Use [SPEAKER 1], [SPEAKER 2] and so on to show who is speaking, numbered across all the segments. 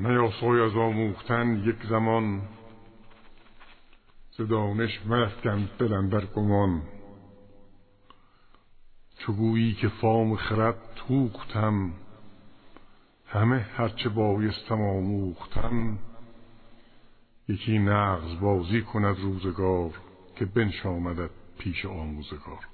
[SPEAKER 1] نیاسای از آموختن یک زمان ز دانش مرفکن دلم بر گمان. چگویی که فام خرد توختم همه هرچه بایستم آموختم. یکی نغز بازی کند روزگار که بنشامدد پیش آموزگار.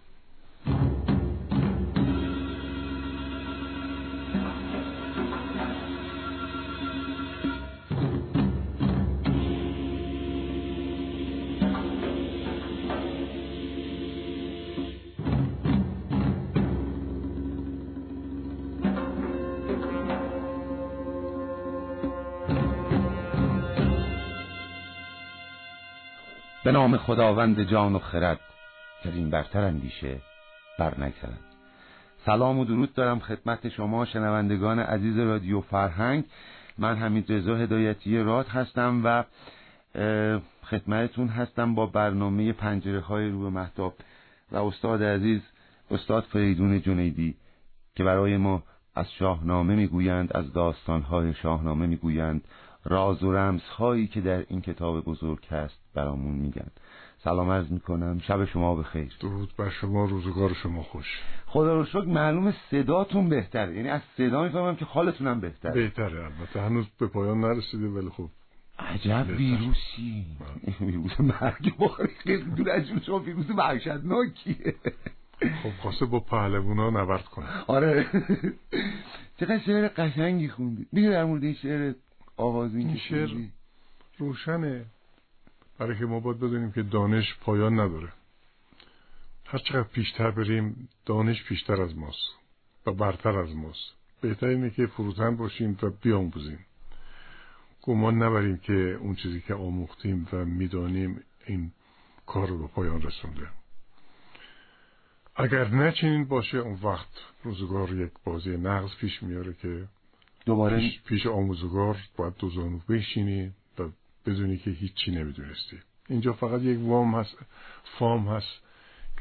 [SPEAKER 2] خداوند جان و خرد که این برتر اندیشه بر نگذرد سلام و درود دارم خدمت شما شنوندگان عزیز رادیو فرهنگ. من حمید رضا هدایتی راد هستم و خدمتتون هستم با برنامه پنجره های رو محتاب و استاد عزیز استاد فریدون جنیدی که برای ما از شاهنامه می‌گویند از داستانهای شاهنامه می‌گویند. راز و رمزهایی که در این کتاب بزرگ هست. برامون میگن. سلام عرض می‌کنم. شب شما بخیر
[SPEAKER 1] درود بر شما روزگار شما خوش.
[SPEAKER 2] خدا رو شکر معلوم صداتون بهتره. یعنی از صدا می‌فهمم که حالتونم بهتره.
[SPEAKER 1] بهتره البته. هنوز به پایان نرسیده ولی خب.
[SPEAKER 2] عجب ویروسی. ویروس مرگ خیلی دور از شما ویروس وحشتناکیه.
[SPEAKER 1] خب خواسته با پهلوونا نبرد کنه.
[SPEAKER 2] آره. چقدر شعر قشنگی خوندی. میگه در مورد این شعر آوازی
[SPEAKER 1] این شعر روشنه. برای که ما باید بدونیم که دانش پایان نداره. هر چقدر پیشتر بریم دانش پیشتر از ماست و برتر از ماست. بهتر اینه که فروتن باشیم و بیاموزیم. گمان نبریم که اون چیزی که آموختیم و می‌دانیم این کار رو به پایان رسونده. اگر نه چنین باشه اون وقت روزگار یک بازی نقض پیش میاره که
[SPEAKER 2] دوباره
[SPEAKER 1] پیش, پیش آموزگار باید دو زانو بشینی بدونی که هیچی نمی‌دونستی. اینجا فقط یک وام هست فام هست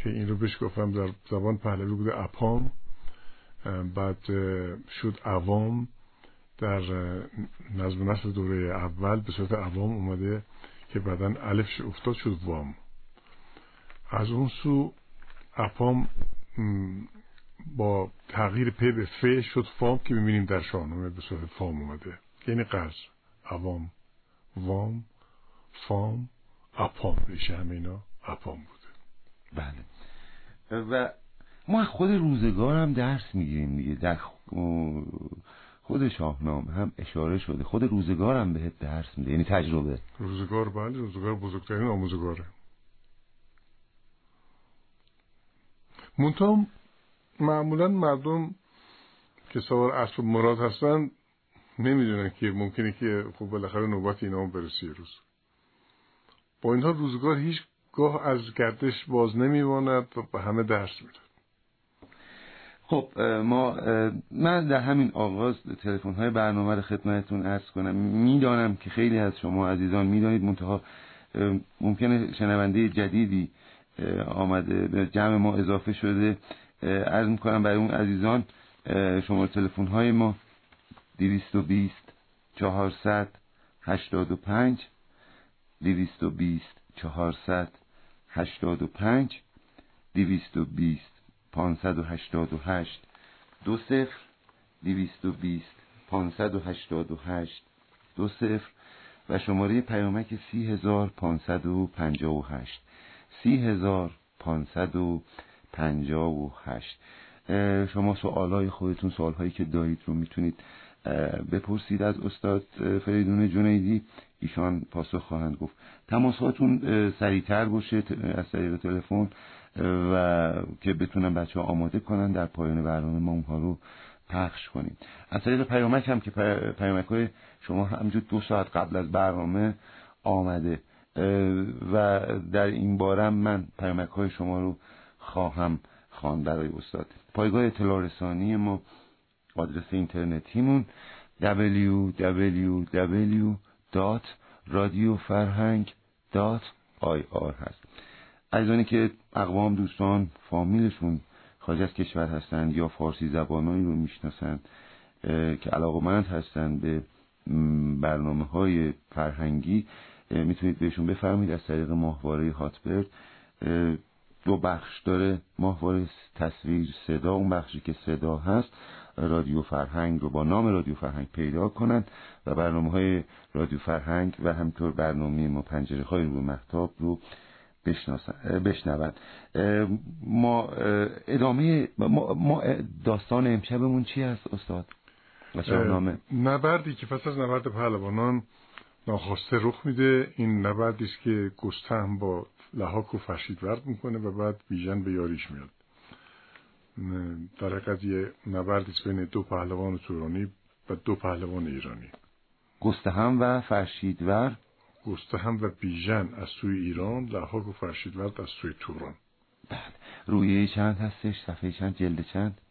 [SPEAKER 1] که این رو بهش گفتم در زبان پهلوی بوده اپام. بعد شد عوام در نظم نسل دوره اول به صورت عوام اومده که بعدا الفش افتاد شد وام. از اون سو اپام با تغییر پی به ف شد فام که می‌بینیم در شاهنامه به صورت فام اومده. یعنی قرض عوام وام فام اپام. ریشه همه اینا اپام بوده.
[SPEAKER 2] بله. و ما خود روزگار هم درس می‌گیریم دیگه. در خود شاهنامه هم اشاره شده. خود روزگار هم بهت درس میده. یعنی تجربه.
[SPEAKER 1] روزگار بله روزگار بزرگترین آموزگاره. منتها معمولا مردم که سوار اسب مراد هستن نمی‌دونن که ممکنه که خب بالاخره نوبت اینا هم برسه روز. با اینها روزگار هیچ گاه از گردش باز نمیماند و به همه درس میده.
[SPEAKER 2] خب ما من در همین آغاز تلفن های برنامه رو خدمتتون عرض کنم. می‌دانم که خیلی از شما عزیزان می‌دانید منتها ممکنه شنونده جدیدی آمده به جمع ما اضافه شده. عرض می‌کنم برای اون عزیزان شما تلفن های ما 220 400 85 220 400 85 220 588 دو صفر 220 588 دو صفر و شماره پیامک 30558 30558 شما سوالای خودتون سوالهایی که دارید رو می‌تونید بپرسید از استاد فریدون جنیدی. ایشان پاسخ خواهند گفت. تماساتون سریعتر باشه از طریق تلفن و که بتونن بچه ها آماده کنن در پایان برنامه ما اونها رو پخش کنیم. از طریق پیامک هم که پیامک های شما همجور دو ساعت قبل از برنامه آمده. و در این بارم من پیامک های شما رو خواهم خوان برای استاد. پایگاه اطلاع رسانی ما آدرس اینترنتیمون www.radiofarhang.ir هست. عزیزانی که اقوام دوستان فامیلشون خارج از کشور هستند یا فارسی زبانایی رو می‌شناسند که علاقمند هستند به برنامه های فرهنگی می‌تونید بهشون بفرمید از طریق ماهواره هاتبرد. دو بخش داره. ماهواره تصویر صدا اون بخشی که صدا هست. رادیو فرهنگ رو با نام رادیو فرهنگ پیدا کنند و برنامه های رادیو فرهنگ و همطور برنامه ما پنجره های رو محتاب رو بشنوند. ما ادامه ما داستان امشبمون چی هست استاد؟
[SPEAKER 1] و نبردی که پس از نبرد پهلوانان ناخواسته رخ میده. این نبردی است که گستهم با لحاک و فرشید ورد می‌کنه و بعد بیژن به یاریش میاد. در حقیقت یه نبردی بین دو پهلوان تورانی و دو پهلوان ایرانی.
[SPEAKER 2] گستهم و فرشیدور؟
[SPEAKER 1] گستهم و بیژن از سوی ایران لحاک و فرشیدورد از سوی توران.
[SPEAKER 2] بله. رویه چند هستش؟ صفحه چند؟ جلد چند؟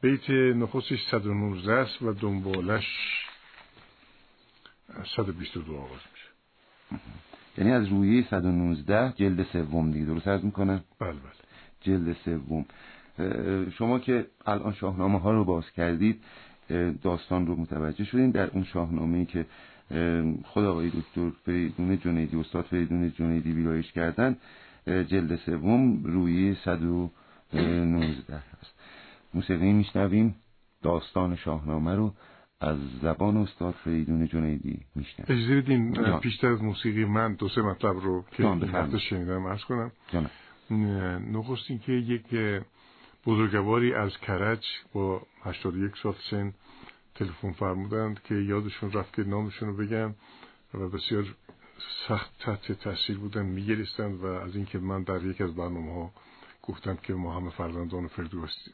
[SPEAKER 1] بیت نخستش 119 است و دنبالش 122 آغاز میشه.
[SPEAKER 2] یعنی از رویه 119 جلد سوم دیگه درست عرض می‌کنم؟
[SPEAKER 1] بله بله.
[SPEAKER 2] جلد سوم. شما که الان شاهنامه ها رو باز کردید داستان رو متوجه شدین. در اون شاهنامه ای که خود آقای دکتر فریدون جنیدی استاد فریدون جنیدی ویرایش کردن جلد سوم روی 119 هست. موسیقی میشنویم. داستان شاهنامه رو از زبان استاد فریدون جنیدی میشنویم.
[SPEAKER 1] اجازه بدین پیشتر از موسیقی من دو سه مطلب رو که این شنیدم ارز کنم. نخست که یک بزرگواری از کرج با 81 سال سن تلفن فرمودند که یادشون رفت که نامشون رو بگم و بسیار سخت تحت تاثیر بودن میگرستند و از اینکه من در یک از برنامه ها گفتم که ما همه فرزندان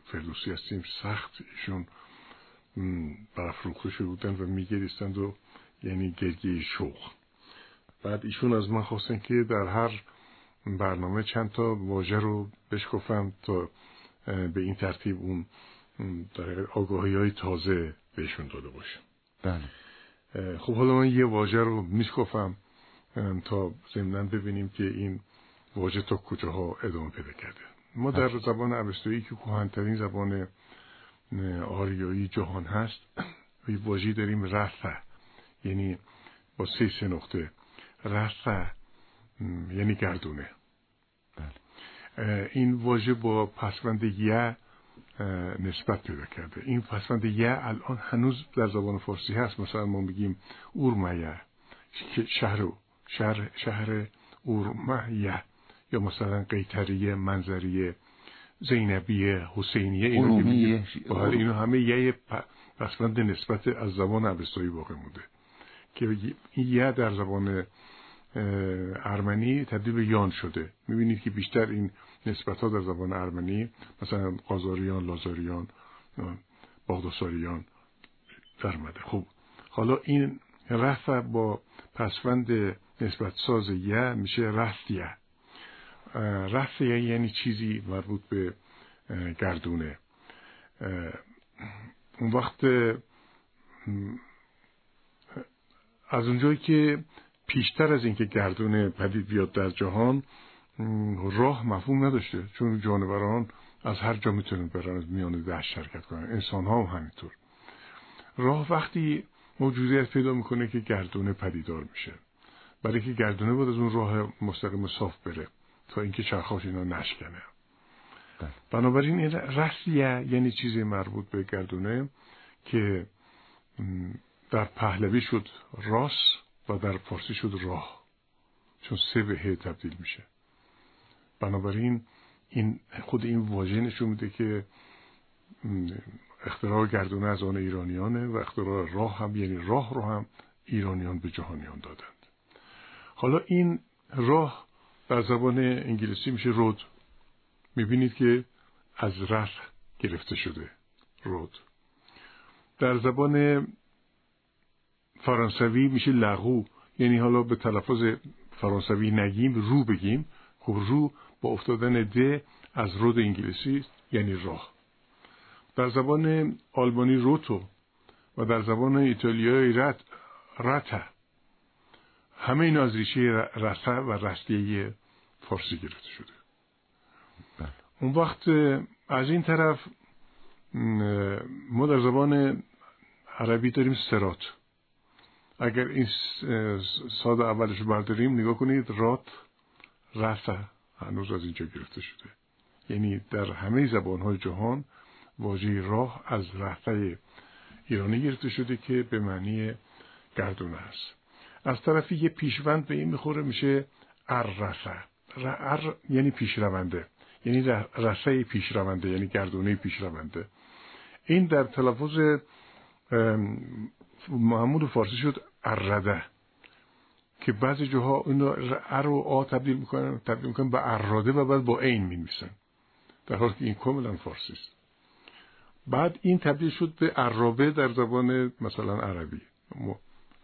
[SPEAKER 1] فردوسی هستیم سخت ایشون برافروخته شده بودن و میگریستند و یعنی گرگی شوق. بعد ایشون از من خواستن که در هر برنامه چند تا واژه رو بشکفم تا به این ترتیب اون در آگاهی های تازه بهشون داده باشم.
[SPEAKER 2] بله.
[SPEAKER 1] خب حالا من یه واژه رو میشکفم تا ضمنا ببینیم که این واژه تا کجاها ادامه پیدا کرده. ما در بله. زبان اوستایی که کهنترین زبان آریایی جهان هست یه واژه داریم رفع یعنی با سه سه نقطه. رفع یعنی گردونه. این واژه با پسوند یه نسبت پیدا کرده. این پسوند یه الان هنوز در زبان فارسی هست. مثلا ما میگیم اورمیه شهر شهر شهر اورمیه یا مثلا قیتریه منظریه زینبیه حسینیه اینو بله، اینو همه یه پسوند نسبت از زبان عوستایی واقع مونده. که این یه در زبان ارمنی تبدیل به یان شده. می‌بینید که بیشتر این نسبت ها در زبان ارمنی مثلا قازاریان، لازاریان باغداساریان در مده خوب حالا این رفع با پسوند نسبت ساز یه میشه رفتیه رفع یعنی چیزی مربوط به گردونه. اون وقت از اونجایی که پیشتر از اینکه گردونه پدید بیاد در جهان راه مفهوم نداشته. چون جانوران از هر جا می‌تونن برن از میان دشت شرکت کنن. انسان ها هم همینطور. راه وقتی موجودیت پیدا می‌کنه که گردونه پدیدار میشه. برای که گردونه بود از اون راه مستقیم صاف بره تا اینکه چرخاش اینا نشکنه. بله. بنابراین این رسیه یعنی چیزی مربوط به گردونه که در پهلوی شد. راس و در فارسی شد راه چون سه به تبدیل میشه. بنابراین این خود این واژه نشون میده که اختراع گردونه از آن ایرانیانه و اختراع راه هم یعنی راه رو هم ایرانیان به جهانیان دادند. حالا این راه در زبان انگلیسی میشه رود. می‌بینید که از رخ گرفته شده رود. در زبان فرانسوی میشه لغو. یعنی حالا به تلفظ فرانسوی نگیم رو بگیم. خب رو با افتادن د از رود انگلیسی یعنی راه. در زبان آلبانی روتو و در زبان ایتالیایی رت رته. همه این از ریشه رسه و رستیه فارسی گرفته شده. بله. اون وقت از این طرف ما در زبان عربی داریم سرات. اگر این ساد اولش برداریم نگاه کنید رات رفع هنوز از اینجا گرفته شده. یعنی در همه زبانهای جهان واژه راه از رفع ایرانی گرفته شده که به معنی گردونه است. از طرفی یه پیشوند به این می‌خوره میشه اررفه ار یعنی پیشرونده. یعنی رفع پیشرونده یعنی گردونه پیشرونده. این در تلفظ محمود فارسی شد ارده که بعضی جاها اون رو ار و آ تبدیل می‌کنن تبدیل می‌کنن به اراده و بعد با عین می‌نویسن. در حالی که این کاملا فارسی است. بعد این تبدیل شد به عرابه در زبان مثلا عربی.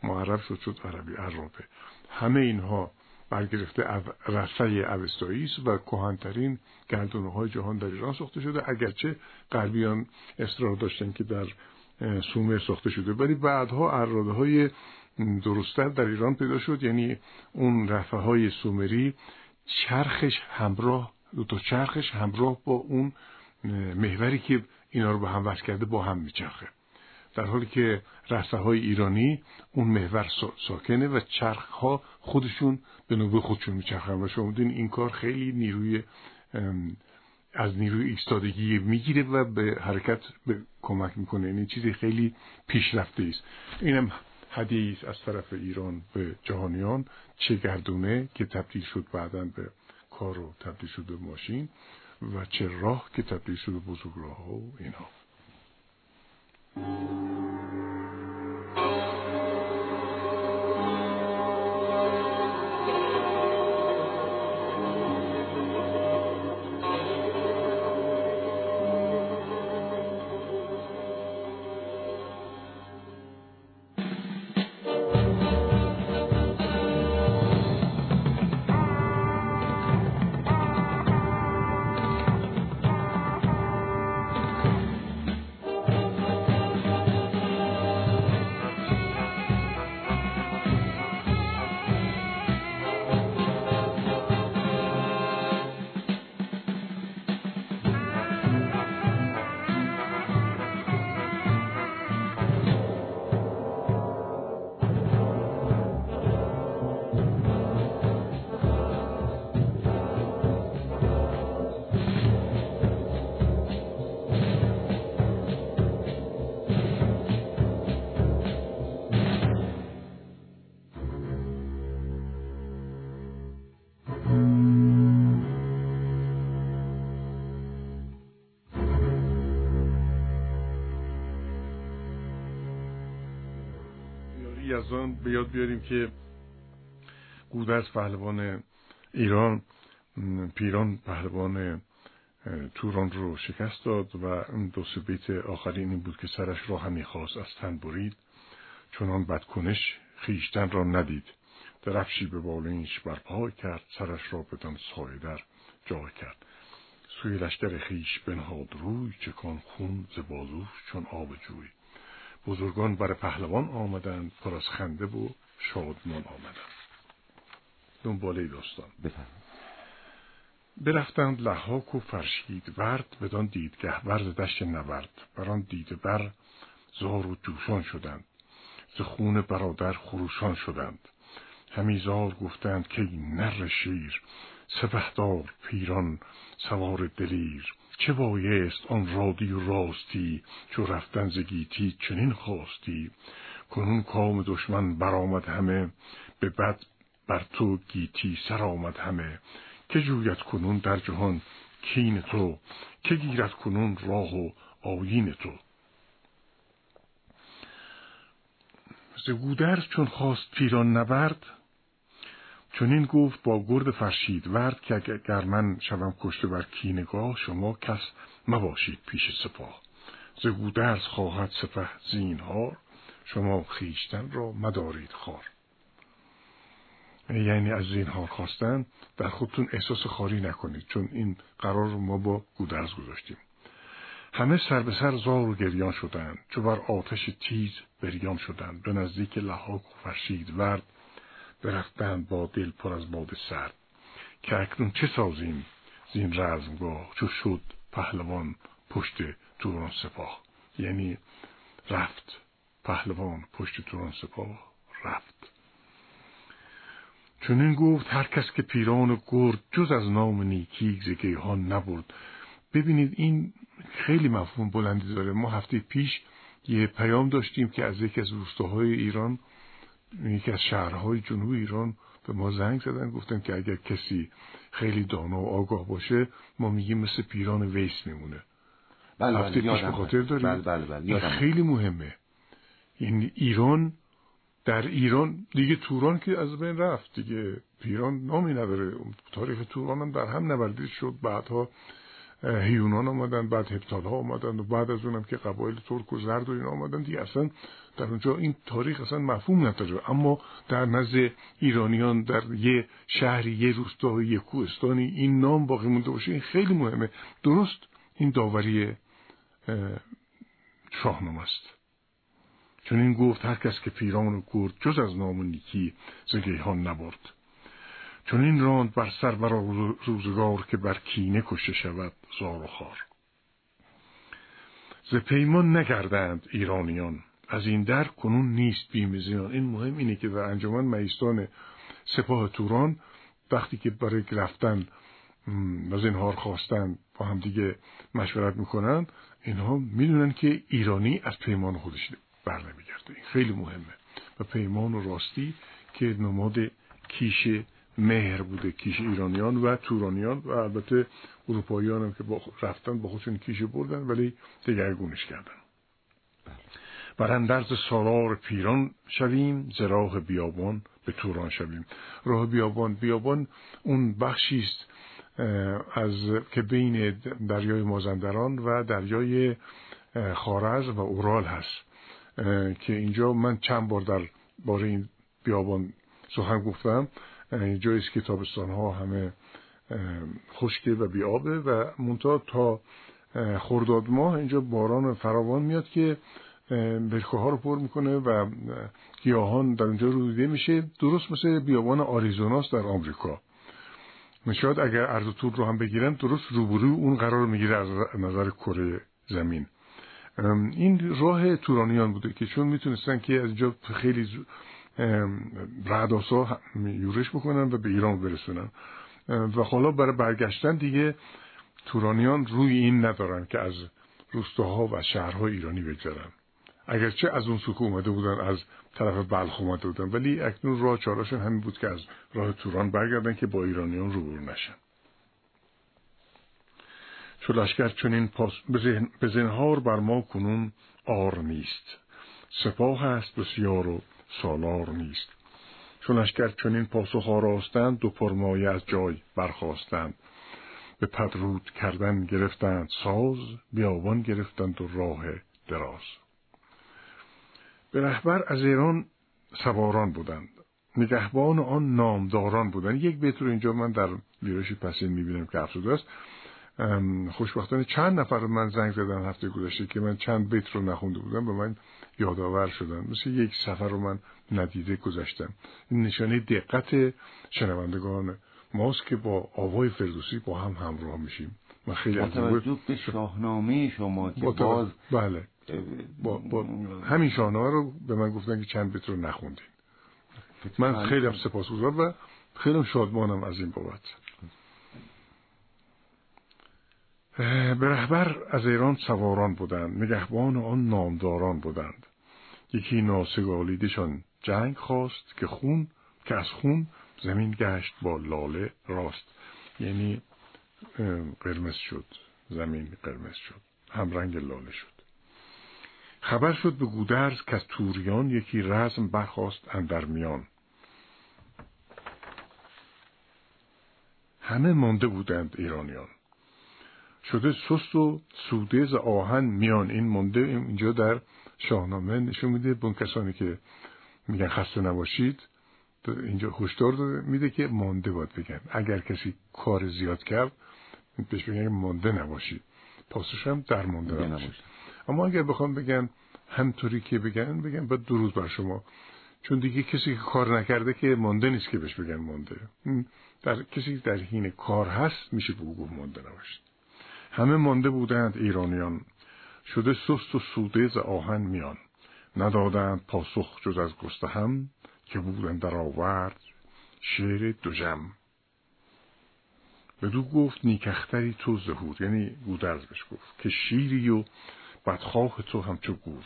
[SPEAKER 1] معرب شد شد عربی عرابه همه اینها برگرفته رسه اوستایی است و کهنترین گردونه های جهان در ایران ساخته شده. اگرچه غربیان اصرار داشتن که در سومر ساخته شده. ولی بعدها اراده های درستتر در ایران پیدا شد. یعنی اون رفه های سومری چرخش همراه دو تا چرخش همراه با اون محوری که اینا رو به هم وصل کرده با هم میچرخه. در حالی که رسته های ایرانی اون محور ساکنه و چرخ ها خودشون به نوبه خودشون میچرخن. و شما این کار خیلی نیروی از نیروی ایستادگی می‌گیره و به حرکت به کمک می‌کنه. یعنی چیزی خیلی پیشرفته است. اینم هدیه از طرف ایران به جهانیان. چه گردونه که تبدیل شد بعدا به کار و تبدیل شد به ماشین و چه راه که تبدیل شد به بزرگ راه و اینها به یاد بیاریم که گودرز پهلوان ایران پیران پهلوان توران رو شکست داد و اون دو بیت آخرین این بود که سرش را همی خواست از تن برید. چونان بدکنش خیشتن را ندید. درفشی به بالینش برپای کرد سرش را بدان سایه در جای کرد. سوی لشکر خیش بنهاد روی چکان خون ز چون آب جوی. بزرگان بر پهلوان آمدند پر از خنده و شادمان آمدند دنباله داستان.
[SPEAKER 2] بفرمایید.
[SPEAKER 1] برفتند لحاک و فرشید ورد بدان دیدگه ورز دشت نورد. بران دیده بر زار و جوشان شدند. ز خون برادر خروشان شدند. همی زار گفتند که نر شیر سپهدار پیران سوار دلیر. چه بایست آن رادی و راستی چو رفتن زگیتی چنین خواستی؟ کنون کام دشمن برآمد همه به بد بر تو گیتی سر آمد همه. که جوید کنون در جهان کین تو؟ که گیرد کنون راه و آیین تو؟ زگودرز چون خواست پیران نبرد چون این گفت با گرد فرشید ورد که اگر من شوم کشته بر کینگاه شما کس مباشید پیش سپاه. ز خواهد سپه زینهار شما خیشتن را مدارید خار. یعنی از زینهار خواستن در خودتون احساس خاری نکنید چون این قرار رو ما با گودرز گذاشتیم. همه سر به سر زار و گریان شدند چو بر آتش تیز بریان شدند. به نزدیک لحاک و فرشید ورد برفتند با دل پر از باد سرد. که اکنون چه سازیم؟ زین رزمگاه چو شد پهلوان پشت توران سپاه. یعنی رفت پهلوان پشت توران سپاه. رفت. چون این گفت هر کس که پیران گرد جز از نام نیکی ها نبرد. ببینید این خیلی مفهوم بلندی داره. ما هفته پیش یه پیام داشتیم که از یکی از روستاهای ایران یکی از شهرهای جنوب ایران به ما زنگ زدن گفتن که اگر کسی خیلی دانا و آگاه باشه ما میگیم مثل پیران ویس میمونه.
[SPEAKER 2] بله
[SPEAKER 1] هفته
[SPEAKER 2] بله
[SPEAKER 1] پیش به خاطر داریم.
[SPEAKER 2] بله بله بله
[SPEAKER 1] خیلی مهمه. این ایران در ایران دیگه توران که از بین رفت دیگه پیران نامی نداره. تاریخ توران هم در هم نوردید شد. بعدها هیونان آمدن بعد هپتال ها آمدن و بعد از اونم که قبایل ترک و زرد و این آمدن. دیگه اصلا در اونجا این تاریخ اصلا مفهوم نداره. اما در نزد ایرانیان در یه شهری یه روستا یه کوهستانی این نام باقی مونده باشه این خیلی مهمه. درست این داوری شاهنامه است. چون این گفت هر کس که پیران و گرد جز از نام و نیکی زگیهان نبرد. چون این راند بر سر برا روزگار که بر کینه کشته شود زار و خار. ز پیمان نگردند ایرانیان. از این در کنون نیست بیمزیان این مهم اینه که در انجمن مهیستان سپاه توران وقتی که برای رفتن از اینهار خواستن با هم دیگه مشورت می‌کنن اینها می‌دونن که ایرانی از پیمان خودش بر نمیگرده. این خیلی مهمه. و پیمان و راستی که نماد کیش مهر بوده کیش ایرانیان و تورانیان و البته اروپاییان هم که با رفتن با خودشون کیش بردن ولی دگرگونش کردن. بر اندرز سالار پیران شویم ز راه بیابان به توران شویم. راه بیابان بیابان اون بخشی است از که بین دریای مازندران و دریای خارز و اورال هست. که اینجا من چند بار در باره این بیابان سخن گفتم. جایی که تابستان ها همه خشکه و بیابه و منتها تا خرداد ماه اینجا باران فراوان میاد که برکه ها رو پر می‌کنه و گیاهان در اونجا رویده میشه. درست مثل بیابان آریزوناس در آمریکا. شاید اگر عرض طول رو هم بگیرم درست روبرو اون قرار می‌گیره از نظر کره زمین. این راه تورانیان بوده که چون می‌تونستن که از اینجا خیلی رعداسا یورش بکنن و به ایران برسونن و حالا برای برگشتن دیگه تورانیان روی این ندارن که از روستاها و شهرهای ایرانی بگذرن. اگرچه از اون سکو اومده بودن از طرف بلخ اومده بودن. ولی اکنون راه چاراشون همین بود که از راه توران برگردن که با ایرانیان روبرو نشن. چو لشکر چنین پاس به زنهار بر ما کنون آر نیست. سپاه است بسیار و سالار نیست. چون لشکر چنین پاسخ آراستند دو پرمایه از جای برخواستند به پدرود کردن گرفتند ساز بیابان گرفتند و راه دراز. به رهبر از ایران سواران بودند. نگهبان آن نامداران بودند. یک بیت رو اینجا من در ویرش پسین می‌بینم که افزوده است. خوشبختانه چند نفر من زنگ زدن هفته گذشته که من چند بیت رو نخونده بودم به من یادآور شدن مثل یک سفر رو من ندیده گذاشتم این نشانه دقت شنوندگان ماست که با آوای فردوسی با هم همراه میشیم.
[SPEAKER 2] من خیلی با توجه به شاهنامه شما که باز
[SPEAKER 1] بله. با, با همین شاهنامه رو به من گفتن که چند بیت رو نخوندین. من خیلی هم سپاسگزار و خیلی شادمانم از این بابت. به رهبر از ایران سواران بودند. نگهبان آن نامداران بودند. یکی ناسگالیدشان جنگ خواست که خون که از خون زمین گشت با لاله راست. یعنی قرمز شد. زمین قرمز شد. همرنگ لاله شد. خبر شد به گودرز که از توریان یکی رزم برخواست اندر میان. همه مانده بودند ایرانیان. شده سست و سوده آهن میان. این مونده اینجا در شاهنامه نشون میده. به کسانی که میگن خسته نباشید اینجا هشدار میده که مانده باید بگن. اگر کسی کار زیاد کرد بهش بگن مانده نباشید. پاسش هم در مانده نباشید. اما اگر بخوام بگن همطوری که بگن بگن باید درود بر شما. چون دیگه کسی که کار نکرده که مانده نیست که بهش بگن مانده. در کسی در حین کار هست میشه بگو مانده نباشید. همه مانده بودند ایرانیان. شده سست و سوده ز آهن میان. ندادند پاسخ جز از گسته هم که بودن در آورد شعر دوجم بدو گفت نیکختری تو زهور. یعنی گودرز بهش گفت که شیری و بدخواه تو همچو گور.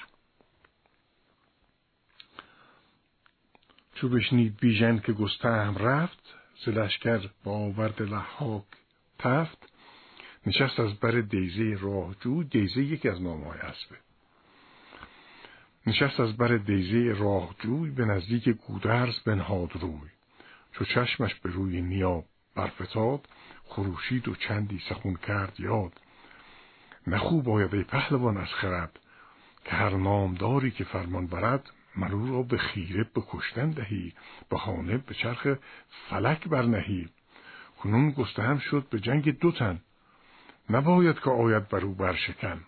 [SPEAKER 1] چو بشنید بیژن که گستهم رفت ز لشکر با آورد لحاک تفت نشست از بر دیزه راهجو دیزه یکی از نامهای اسبه نشست از بر دیزه راهجوی به نزدیک گودرز بنهاد روی. چو چشمش به روی نیا برفتاد خروشید و چندی سخون کرد یاد. نخوب باید ای پهلوان از خرد که هر نامداری که فرمان برد مرو را به خیره به دهی بهانه به چرخ فلک برنهی. کنون گستهم شد به جنگ دو تن. نباید که آید بر او برشکن.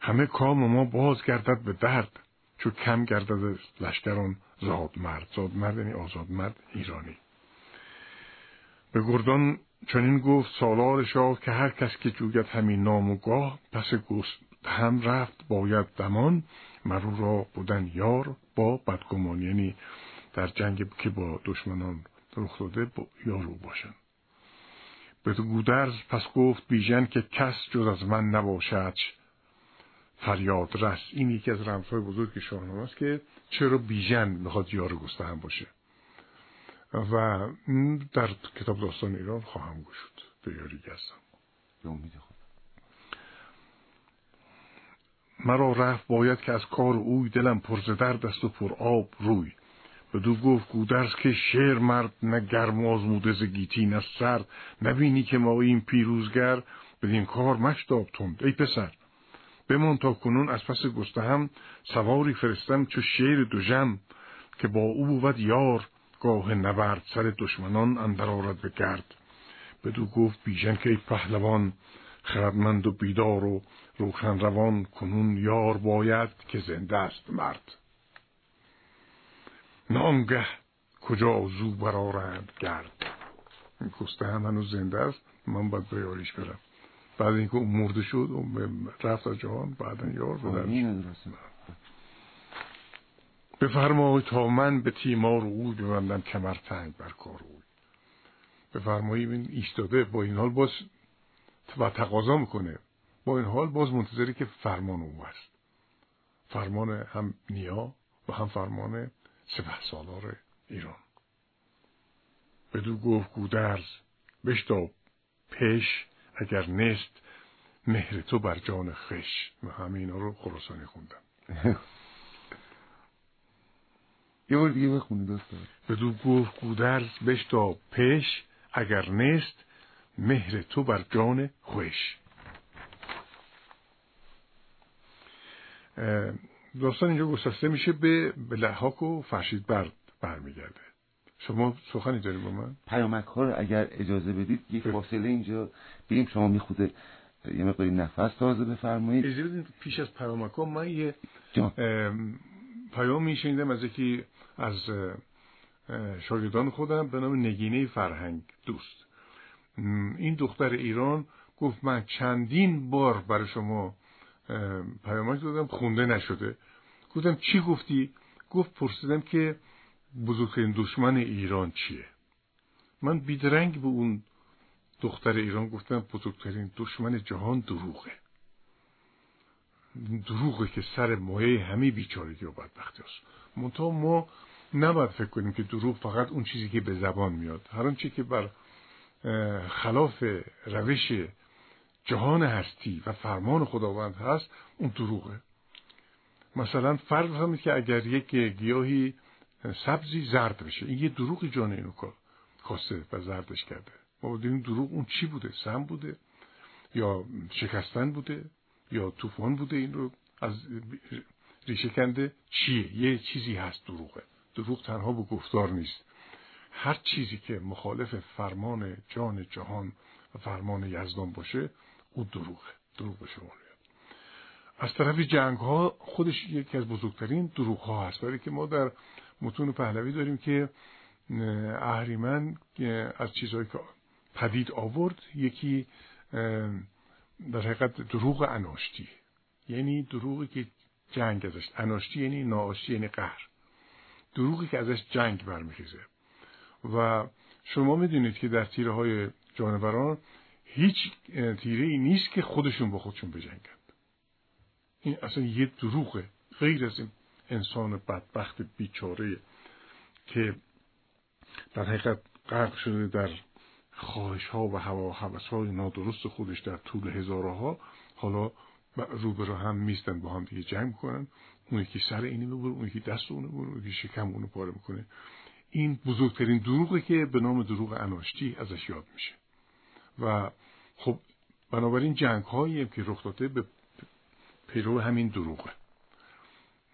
[SPEAKER 1] همه کام ما باز گردد به درد چو کم گردد لشکران زاد مرد. زاد مرد یعنی آزاد مرد ایرانی. به گردان چنین گفت سالار شاه که هر کس که جوید همین نام و گاه پس گست هم رفت باید دمان مرو را بودن یار با بدگمان. یعنی در جنگ که با دشمنان رخ داده با یارو باشن. به گودرز پس گفت بیژن که کس جز از من نباشد. فریاد رس. این یکی از رمزهای بزرگ شاهنامه است که چرا بیژن می‌خواد یار هم باشه. و در کتاب داستان ایران خواهم گوشد به یاری
[SPEAKER 2] خود
[SPEAKER 1] مرا رفت باید که از کار اوی دلم پر درد است و پر آب روی. بدو گفت گودرز که شعر مرد نه گرم آزموده ز گیتی نه سرد نبینی که ما این پیروزگر بدین کار مشتاب تند ای پسر بمان تا کنون از پس گستهم سواری فرستم چو شیر دوژم که با او بود یار گاه نبرد سر دشمنان اندر آرد به گرد. بدو گفت بیژن که ای پهلوان خردمند و بیدار و روشن روان کنون یار باید که زنده است مرد. نامگه کجا زو برارند گرد. این کسته هم هنوز زنده است. من باید به یاریش برم. بعد اینکه اون مرده شد رفت از جهان بعدا یار بدن بفرمای تا من به تیمار او ببندم کمر تنگ بر کار او بفرمایی این ایستاده با این حال باز و تقاضا می‌کنه. با این حال باز منتظری که فرمان او است. فرمان هم نیا و هم فرمان سپه سالار ایران. بدو گفت گودرز بشتاب پیش اگر نست مهر تو بر جان خش. و همه اینا رو خراسانی خوندم.
[SPEAKER 2] یه بار دیگه بخونی دوست
[SPEAKER 1] بدو گفت گودرز بشتا پیش اگر نیست مهر تو بر جان خوش داستان اینجا گسسته میشه به, لحاک و فرشید برد برمیگرده. شما سخنی داریم با من؟
[SPEAKER 2] پیامک ها رو اگر اجازه بدید یک فاصله اینجا بگیم شما میخوده یه مقداری نفس تازه بفرمایید.
[SPEAKER 1] اجازه بدید پیش از پیامک ها من یه پیام میشنیدم از یکی از شاگردان خودم به نام نگینه فرهنگ دوست. این دختر ایران گفت من چندین بار برای شما پیامک دادم خونده نشده. گفتم چی گفتی؟ گفت پرسیدم که بزرگترین دشمن ایران چیه؟ من بیدرنگ به اون دختر ایران گفتم بزرگترین دشمن جهان دروغه. دروغه که سر مایه همه بیچارگی و بدبختی هست. منتها ما نباید فکر کنیم که دروغ فقط اون چیزی که به زبان میاد. هر آن چیزی که بر خلاف روش جهان هستی و فرمان خداوند هست اون دروغه. مثلا فرض بفهمید که اگر یک گیاهی سبزی زرد بشه این یه دروغی جان اینو کاسته و زردش کرده. ما این دروغ اون چی بوده؟ سم بوده؟ یا شکستن بوده؟ یا طوفان بوده؟ این رو از ریشه کنده چیه؟ یه چیزی هست دروغه. دروغ تنها به گفتار نیست. هر چیزی که مخالف فرمان جان جهان و فرمان یزدان باشه او دروغه دروغ به شما از طرف جنگ ها خودش یکی از بزرگترین دروغ ها هست. برای که ما در متون پهلوی داریم که اهریمن از چیزهایی که پدید آورد یکی در حقیقت دروغ اناشتی. یعنی دروغی که جنگ ازش اناشتی یعنی ناآشتی یعنی قهر. دروغی که ازش جنگ برمیخیزه. و شما می‌دونید که در تیره های جانوران هیچ تیره ای نیست که خودشون با خودشون بجنگند این اصلا یه دروغه. غیر از این انسان بدبخت بیچاره که در حقیقت غرق شده در خواهش ها و هوا و حوث های نادرست خودش در طول هزاره ها حالا روبرو هم میستن با هم دیگه جنگ می‌کنن. اون یکی سر اینی می‌بره اون یکی دست اونو می‌بره اون یکی شکم اونو پاره می‌کنه. این بزرگترین دروغه که به نام دروغ اناشتی ازش یاد میشه. و خب بنابراین جنگ هایی که رخ داده به پیرو همین دروغه.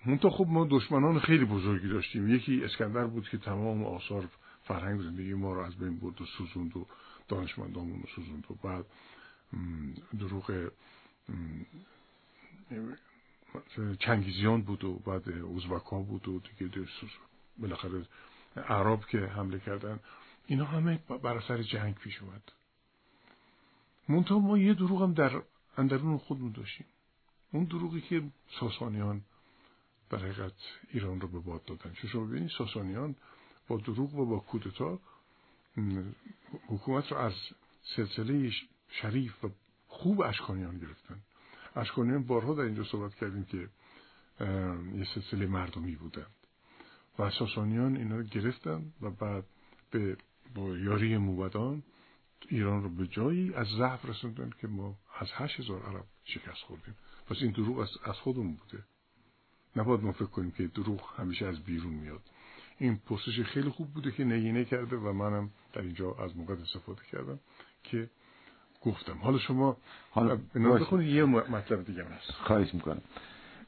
[SPEAKER 1] منتها خب ما دشمنان خیلی بزرگی داشتیم. یکی اسکندر بود که تمام آثار فرهنگ زندگی ما رو از بین برد و سوزوند و دانشمندامون رو سوزوند و بعد دروغ چنگیزیان بود و بعد ازبک بود و دیگه بالاخره عرب که حمله کردن اینا همه بر اثر جنگ پیش اومد. منتها ما یه دروغ هم در اندرون خودمون داشتیم. اون دروغی که ساسانیان در حقیقت ایران رو به باد دادن. چون شما ببینید ساسانیان با دروغ و با کودتا حکومت رو از سلسله شریف و خوب اشکانیان گرفتن. اشکانیان بارها در اینجا صحبت کردیم که یه سلسله مردمی بودند و ساسانیان اینا رو گرفتن و بعد به با یاری موبدان ایران رو به جایی از ضعف رسوندن که ما از هشت هزار عرب شکست خوردیم. پس این دروغ از, از خودمون بوده. نباید ما فکر کنیم که دروغ همیشه از بیرون میاد. این پرسش خیلی خوب بوده که نگینه کرده و منم در اینجا از موقع استفاده کردم که گفتم. حالا شما حالا بخونید یه مطلب دیگه هست.
[SPEAKER 2] خواهش می‌کنم.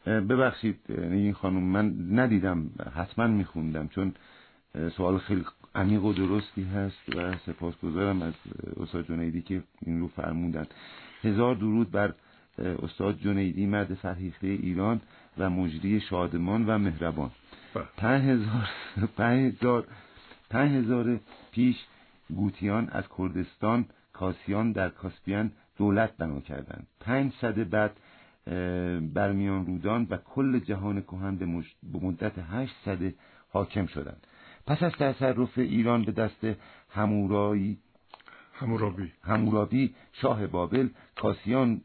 [SPEAKER 2] ببخشید این خانم من ندیدم حتما میخوندم چون سوال خیلی عمیق و درستی هست و سپاسگزارم از استاد جنیدی که این رو فرمودن هزار درود بر استاد جنیدی مرد فرهیخته ایران و مجری شادمان و مهربان. بله. پنج هزار پنج هزار پنج هزار پیش گوتیان از کردستان کاسیان در کاسپیان دولت بنا کردند. پنج صده بعد برمیان رودان و کل جهان کهن به مدت هشت صده حاکم شدند. پس از تصرف ایران به دست همورایی
[SPEAKER 1] همورابی.
[SPEAKER 2] همورابی شاه بابل کاسیان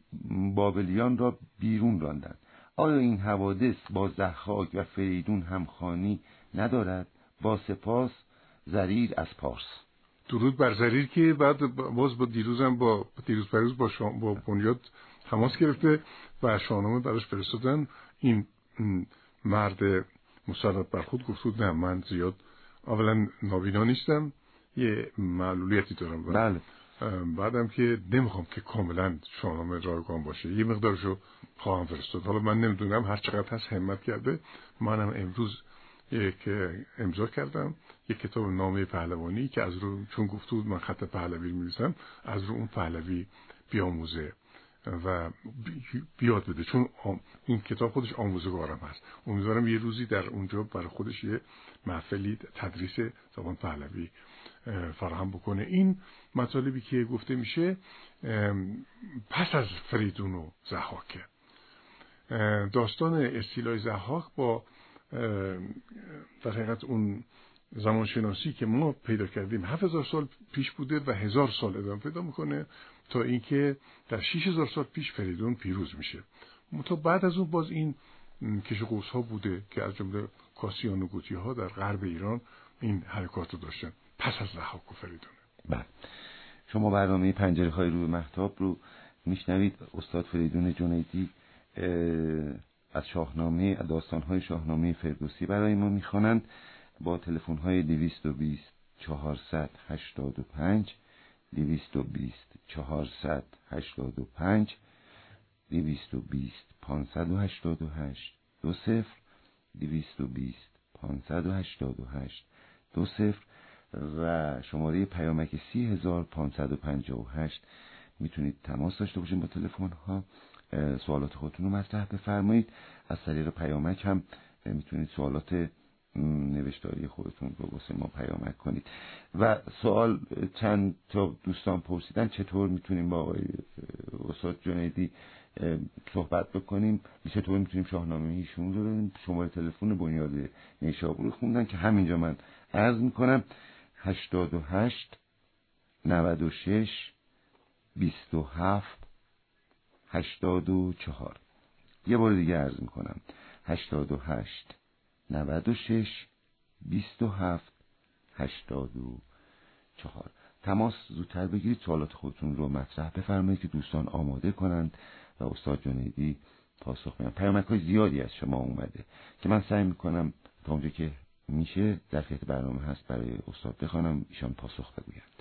[SPEAKER 2] بابلیان را بیرون راندند. آیا این حوادث با زخاک و فریدون همخانی ندارد؟ با سپاس زریر از پارس.
[SPEAKER 1] درود بر زریر که بعد باز با دیروزم با دیروز پریروز با, با بنیاد تماس گرفته و شاهنامه براش فرستادن. این مرد مسلط بر خود گفت نه من زیاد اولا نابینا نیستم یه معلولیتی دارم.
[SPEAKER 2] بله.
[SPEAKER 1] بعدم که نمی‌خوام که کاملا شاهنامه رایگان باشه. یه مقدارشو خواهم فرستاد. حالا من نمی‌دونم هر چقدر هست همت کرده. منم امروز یک امضا کردم. یک کتاب نامه پهلوانی که از رو چون گفته بود من خط پهلوی می‌رسم از رو اون پهلوی بیاموزه و بیاد بده. چون این کتاب خودش آموزگارم هست. امیدوارم یه روزی در اونجا برای خودش یه محفلی تدریس زبان پهلوی فراهم بکنه. این مطالبی که گفته میشه پس از فریدون و زحاکه. داستان استیلای زحاک با در حقیقت اون زمانشناسی که ما پیدا کردیم هفت هزار سال پیش بوده و هزار سال ادامه پیدا می‌کنه تا اینکه در شیش هزار سال پیش فریدون پیروز میشه. تا بعد از اون باز این کش ها بوده که از جمله کاسیان و گوتی ها در غرب ایران این حرکات رو داشتن. پس از رحاک و فریدونه
[SPEAKER 2] بله. شما برنامه پنجره های روی محتاب رو میشنوید. استاد فریدون جنیدی از شاهنامه داستان های شاهنامه فردوسی برای ما می‌خوانند. با تلفن های 220 485 220 485 220 588 دو صفر. 220 588 دو صفر. و شماره پیامک 30558 می‌تونید تماس داشته باشید با تلفن ها سوالات خودتون رو مطرح بفرمایید. از طریق پیامک هم می‌تونید سوالات نوشتاری خودتون رو واسه ما پیامک کنید. و سوال چند تا دوستان پرسیدن چطور می‌تونیم با آقای استاد جنیدی صحبت بکنیم. چطور می‌تونیم شاهنامه ایشون رو ببینیم. شماره تلفن بنیاد نیشابور خوندن که همینجا من عرض می‌کنم. 88 96 27 84 یه بار دیگه عرض می‌کنم. 88 96 27 84 تماس زودتر بگیرید. سوالات خودتون رو مطرح بفرمایید که دوستان آماده کنند. و استاد جنیدی پاسخ بدن پیامک زیادی از شما اومده که من سعی می‌کنم تا اونجا که میشه در برنامه هست برای استاد بخوانم ایشان پاسخ بگویند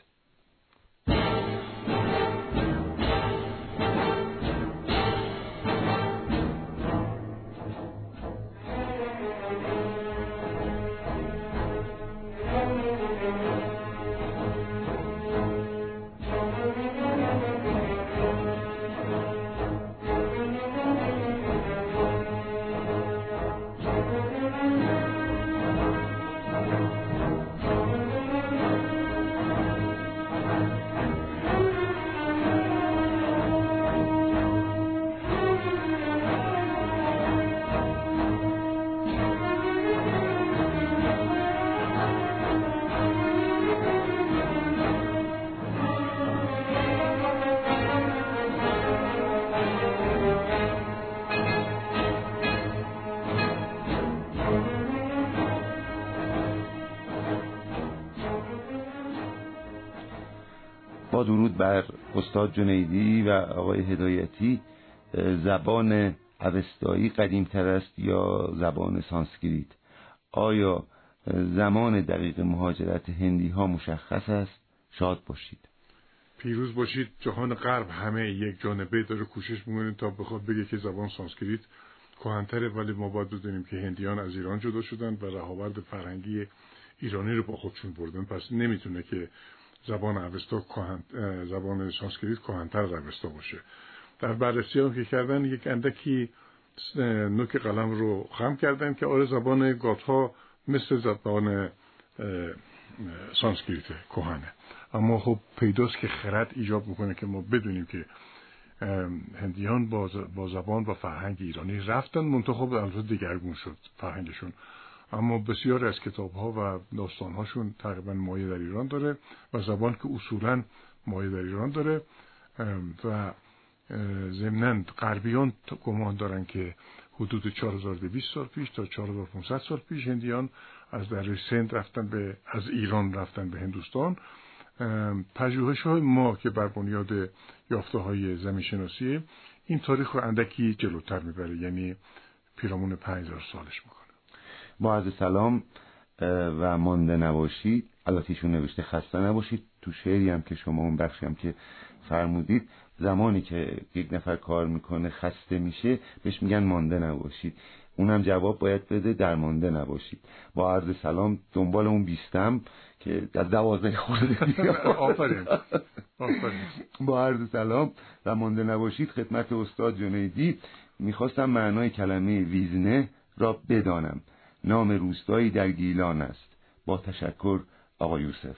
[SPEAKER 2] درود بر استاد جنیدی و آقای هدایتی. زبان اوستایی قدیمتر است یا زبان سانسکریت؟ آیا زمان دقیق مهاجرت هندی ها مشخص است؟ شاد باشید.
[SPEAKER 1] پیروز باشید. جهان غرب همه یک جانبه داره کوشش می‌کنه تا بخواد بگه که زبان سانسکریت کهنتره ولی ما باید بدونیم که هندیان از ایران جدا شدن و رهاورد فرهنگی ایرانی رو با خودشون بردن. پس نمی‌تونه که زبان اوستا زبان سانسکریت کهنتر از اوستا باشه. در بررسی هم که کردن یک اندکی نوک قلم رو خم کردن که آره زبان گات مثل زبان سانسکریت کهنه. اما خب پیداست که خرد ایجاب می‌کنه که ما بدونیم که هندیان با زبان و فرهنگ ایرانی رفتن منتها خب البته دگرگون شد فرهنگشون. اما بسیار از کتاب ها و داستان هاشون تقریبا مایه در ایران داره و زبان که اصولا مایه در ایران داره و ضمنا غربیان گمان دارن که حدود 4200 سال پیش تا 4500 سال پیش هندیان از در سند رفتن به از ایران رفتن به هندوستان. پژوهش های ما که بر بنیاد یافته های زمین شناسی این تاریخ رو اندکی جلوتر می‌بره یعنی پیرامون 5000 سالش می‌کنه.
[SPEAKER 2] با عرض سلام و مانده نباشید البته نوشته خسته نباشید. تو شعری هم که شما اون بخشی هم که فرمودید زمانی که یک نفر کار می‌کنه خسته میشه بهش میگن مانده نباشید. اونم جواب باید بده در مانده نباشید. با عرض سلام دنبال اون بیستم که در دوازده خورده
[SPEAKER 1] آفرین.
[SPEAKER 2] با عرض سلام و مانده نباشید خدمت استاد جنیدی. می‌خواستم معنای کلمه ویزنه را بدانم. نام روستایی در گیلان است. با تشکر آقا یوسف.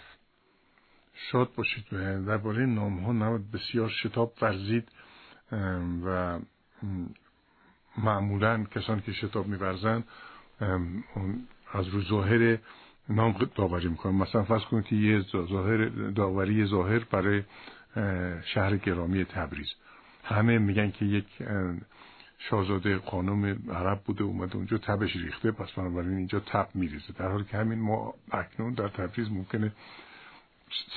[SPEAKER 1] شاد باشید. درباره نام ها نمید بسیار شتاب ورزید و معمولا کسانی که شتاب میورزن از رو ظاهر نام داوری می‌کنن مثلا فرض کنید که یه ظاهر داوری ظاهر برای شهر گرامی تبریز. همه میگن که یک شاهزاده خانم عرب بوده اومده اونجا تبش ریخته پس بنابراین اینجا تب میریزه. در حالی که همین ما اکنون در تبریز ممکنه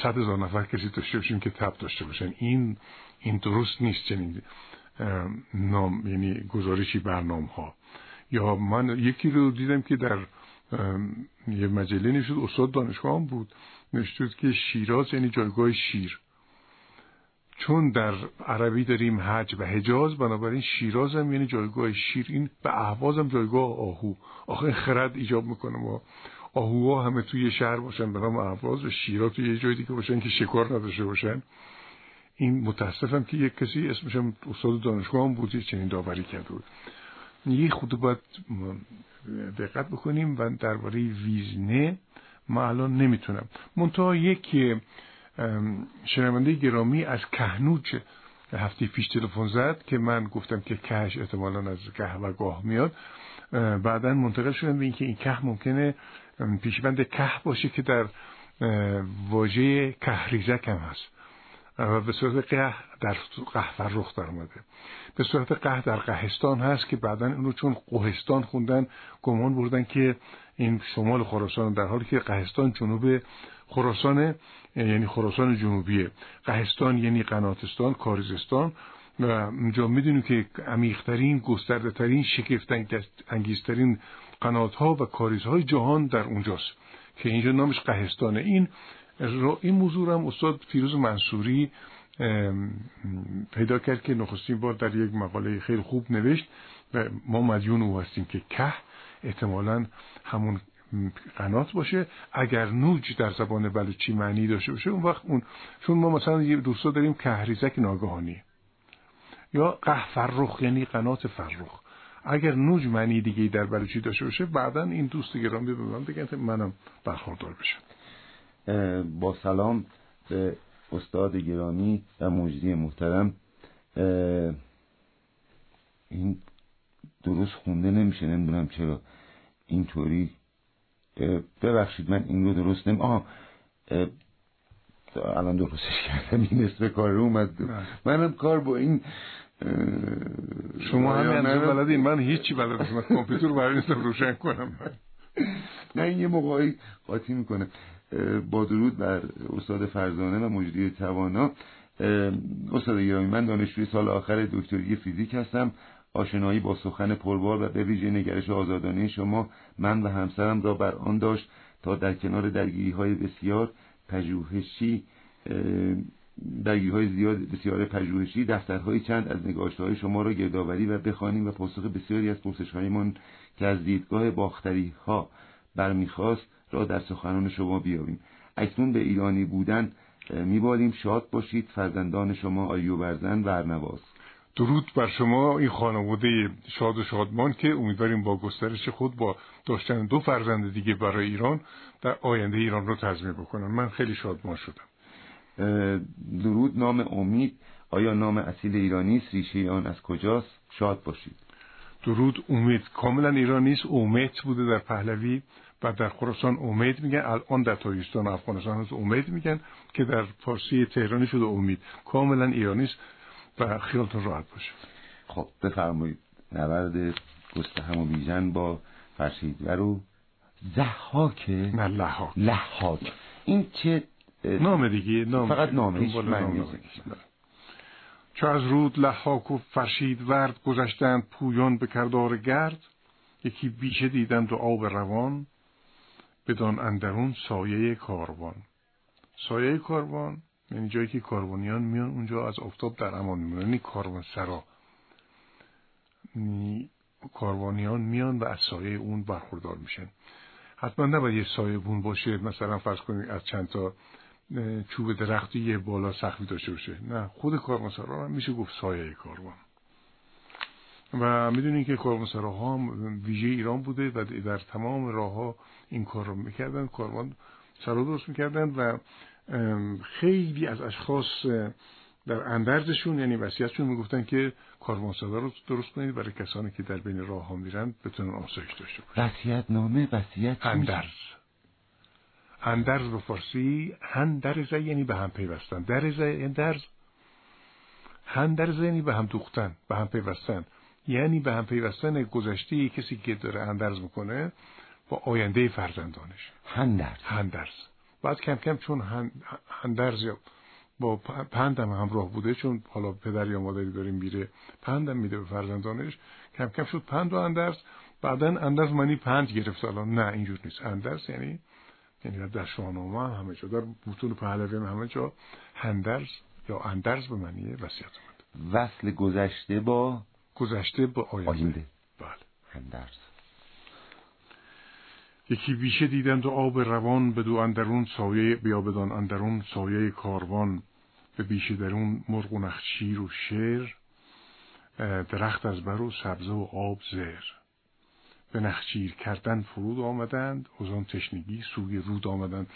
[SPEAKER 1] صد هزار نفر کسی داشته باشیم که تب داشته باشن. این این درست نیست چنین نام یعنی گزارشی برنامه ها یا من یکی رو دیدم که در یه مجله نشد استاد دانشگاه بود نشد که شیراز یعنی جایگاه شیر. چون در عربی داریم حج و حجاز بنابراین شیراز هم یعنی جایگاه شیر. این به احواز هم جایگاه آهو. آخه خرد ایجاب می‌کنه ما. آهوها همه توی شهر باشن به نام احواز و شیرا توی یه جای دیگه باشن که شکار نداشته باشن. این متاسفم که یک کسی اسمش استاد دانشگاه هم بودی چنین داوری کرده بود یه خود باید دقت بکنیم و درباره ویزنه ما الان نمی‌تونم. منتها یک شنونده گرامی از کهنوچ هفته پیش تلفن زد که من گفتم که کهش احتمالا از که و گاه میاد. بعدا منتقل شدم به اینکه این که ممکنه پیشبند که باشه که در واژه کهریزک هم هست. و به صورت قه در قه فرخ در اومده. به صورت قه در قهستان هست که بعدا اونو چون قهستان خوندن گمان بردن که این شمال خراسان در حالی که قهستان جنوب خراسان یعنی خراسان جنوبیه. قهستان یعنی قناتستان کارزستان و اونجا می‌دونیم که عمیقترین گسترده ترین شگفت انگیزترین قنات ها و کاریز های جهان در اونجاست. که اینجا نامش قهستانه. این این موضوع هم استاد فیروز منصوری پیدا کرد که نخستین بار در یک مقاله خیلی خوب نوشت و ما مدیون او هستیم که که احتمالا همون قنات باشه اگر نوج در زبان بلوچی معنی داشته باشه اون وقت اون چون ما مثلا یه دوستا داریم کهریزک ناگهانی. یا قه فرخ یعنی قنات فرخ. اگر نوج معنی دیگه در بلوچی داشته باشه بعدا این دوست گرامی به من بگن منم برخوردار بشم.
[SPEAKER 2] با سلام به استاد گرامی و مجری محترم. این درست خونده نمیشه نمی‌دونم چرا اینطوری ببخشید من این رو درست نمی آها الان درستش کردم این اسم کار رو اومد منم کار با این
[SPEAKER 1] شما همین بلدین من هیچی بلد نیستم کامپیوتر رو برای روشن کنم.
[SPEAKER 2] نه این یه موقعی قاطی می‌کنه. با درود بر استاد فرزانه و مجری توانا. استاد گرامی من دانشجوی سال آخر دکتری فیزیک هستم. آشنایی با سخن پربار و به ویژه نگرش آزادانه شما من و همسرم را بر آن داشت تا در کنار درگیری های بسیار پژوهشی درگیری های زیاد بسیار پژوهشی دفترهای چند از نگاشته های شما را گردآوری و بخوانیم و پاسخ بسیاری از پرسش هایمان که از دیدگاه باختری ها برمیخواست را در سخنان شما بیابیم. اکنون به ایرانی بودن میبالیم. شاد باشید. فرزندان شما آیو برزن و ارنواز.
[SPEAKER 1] درود بر شما این خانواده شاد و شادمان که امیدواریم با گسترش خود با داشتن دو فرزند دیگه برای ایران در آینده ایران رو تضمین بکنن. من خیلی شادمان شدم.
[SPEAKER 2] درود نام امید. آیا نام اصیل ایرانی است؟ ریشه آن از کجاست؟ شاد باشید.
[SPEAKER 1] درود امید. کاملا ایرانی است. امید بوده در پهلوی و در خراسان امید میگن. الان در تاجیکستان و افغانستان هست امید میگن که در فارسی تهرانی شده امید. کاملا ایرانی است. و خیالتون راحت باشه.
[SPEAKER 2] خب بفرمایید. نبرد گستهم و بیژن با فرشیدور رو زحاکه
[SPEAKER 1] نه لحاک.
[SPEAKER 2] لحاک. این چه
[SPEAKER 1] نام دیگه نام
[SPEAKER 2] فقط نامش.
[SPEAKER 1] چو از رود لحاک و فرشید ورد گذشتند پویان به کردار گرد یکی بیشه دیدند و آب روان بدان اندرون سایه کاروان. سایه کاروان یعنی جایی که کاروانیان میان اونجا از آفتاب در امان میمونن یعنی کاروان سرا. یعنی کاروانیان میان و از سایه اون برخوردار میشن. حتما نباید یه سایه بون باشه. مثلا فرض کنید از چند تا چوب درختی یه بالا سخفی داشته باشه. نه خود کاروان سرا میشه گفت سایه کاروان و می‌دونین که کاروانسراها هم ویژه ایران بوده و در تمام راه ها این کار رو می‌کردن. کاروان سرا درست می‌کردن و خیلی از اشخاص در اندرزشون یعنی وصیتشون می‌گفتن که کاروانسرا رو درست کنید برای کسانی که در بین راه ها میرن بتونن آسایش داشته
[SPEAKER 2] باشن. وصیت نامه وصیت
[SPEAKER 1] اندرز. اندرز به فارسی هندرز یعنی به هم پیوستن. درز اندرز هندرز یعنی به هم دوختن به هم پیوستن. یعنی به هم پیوستن گذشته کسی که داره اندرز می‌کنه با آینده فرزندانش.
[SPEAKER 2] هندرز.
[SPEAKER 1] هندرز. بعد کم کم چون هندرز با پندم همراه بوده چون حالا پدر یا مادری داره میره پندم میده به فرزندانش کم کم شد پند و اندرز بعدا اندرز معنی پند گرفت. الان نه اینجور نیست. اندرز یعنی یعنی در شاهنامه هم همه جا. در متون پهلوی هم همه جا. هندرز یا اندرز به معنی وصیت
[SPEAKER 2] وصل گذشته با
[SPEAKER 1] گذشته با آینده,
[SPEAKER 2] آینده.
[SPEAKER 1] بله.
[SPEAKER 2] هندرز.
[SPEAKER 1] یکی بیشه دیدند و آب روان بدو اندرون سایه بیا بدان اندرون سایه کاروان. به بیشه درون مرغ و نخچیر و شیر درخت از بر و سبزه و آب زر به نخچیر کردن فرود آمدند از تشنگی سوی رود آمدند.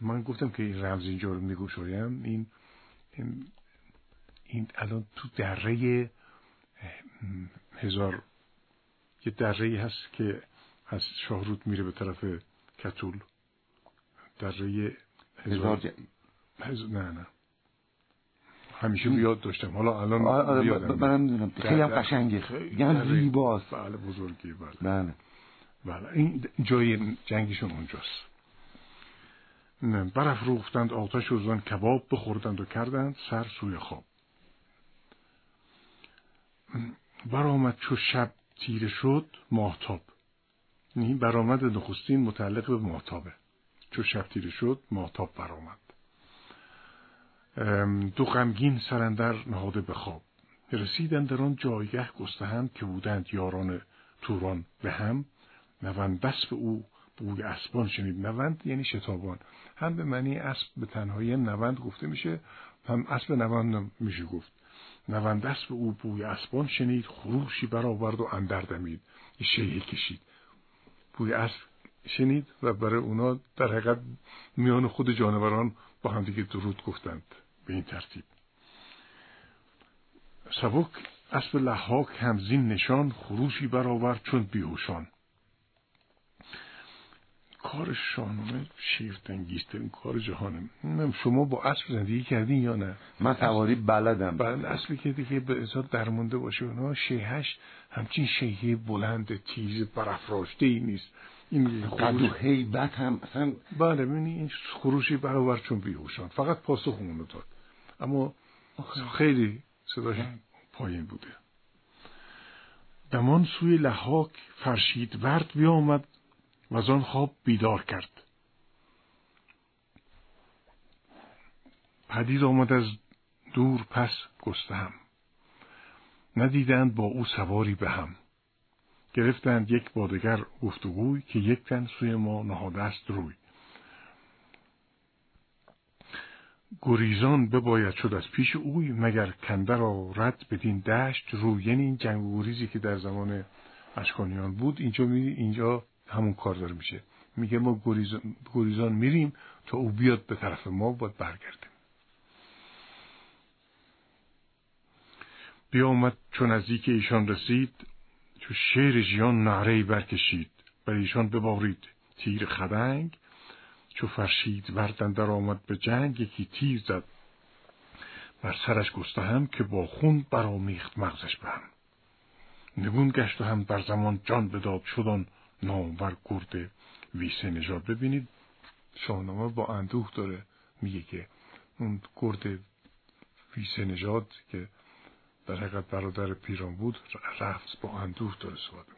[SPEAKER 1] من گفتم که این رمز اینجا رو میگوشایم این این الان تو دره هزار یه دره هست که از شاهرود میره به طرف کتول. دره هزار, هزار... نه نه. همیشه بیاد داشتم. حالا الان
[SPEAKER 2] منم می‌دونم. خیلی هم قشنگه. یعنی زیباست.
[SPEAKER 1] بله بزرگی بله.
[SPEAKER 2] بله.
[SPEAKER 1] بله این جای جنگشون اونجاست. برافروختند آتش و زن کباب بخوردند و کردند سر سوی خواب. برآمد چو شب تیره شد ماهتاب. این برآمد نخستین متعلق به ماهتابه. چو شب تیره شد ماهتاب برآمد. دو غمگین سرندر نهاده به خواب. رسیدند در آن جایگه گستهم که بودند یاران توران به هم. نوند دست به او بوی اسبان شنید. نوند یعنی شتابان. هم به معنی اسب به تنهایی نوند گفته میشه. هم اسب نوند میشه گفت. نوند به او بوی اسبان شنید خروشی برآورد و اندر دمید. شیه کشید. بوی اسب شنید و برای اونا در حقیقت میان خود جانوران با هم دیگه درود گفتند به این ترتیب. سبک اسب لحاک همزین نشان خروشی برآورد چون بیهوشان. کار شاهنامه شیفتنگیسترین کار جهانه شما با اسب زندگی کردین یا نه؟
[SPEAKER 2] من سواری بلدم.
[SPEAKER 1] بله اصلی که دیگه به ازاد درمونده باشه اونا شیهش همچین شیهه بلند تیز برافراشته ای نیست.
[SPEAKER 2] این قد و حیبت هم اصلا
[SPEAKER 1] بله ببینی این خروشی برابر چون بیهوشان. فقط پاسخ اونو داد. اما خیلی صداش پایین بوده. دمان سوی لحاک فرشید ورد بیامد. و از آن خواب بیدار کرد. پدید آمد از دور پس گستهم. ندیدند با او سواری به هم. گرفتند یک بادگر گفتگوی که یک تن سوی ما نهاده است روی. گریزان بباید شد از پیش اوی مگر کنده را رد بدین دشت روی. یعنی این جنگ گریزی که در زمان اشکانیان بود اینجا می اینجا همون کار داره میشه. میگه ما گریزان, گریزان میریم تا او بیاد به طرف ما باید برگردیم. بیامد چون نزدیک ایشان رسید چو شیر ژیان نعره برکشید. بر ایشان ببارید تیر خدنگ. چو فرشید وردن در آمد به جنگ یکی تیر زد. بر سرش هم که با خون برامیخت مغزش به هم. نگون گشت و هم بر زمان جان بداد شدن نامور گرد ویسه نژاد ببینید شاهنامه با اندوه داره. میگه که اون گرد ویسه نژاد که در حقیقت برادر پیران بود رفت با اندوه داره صحبت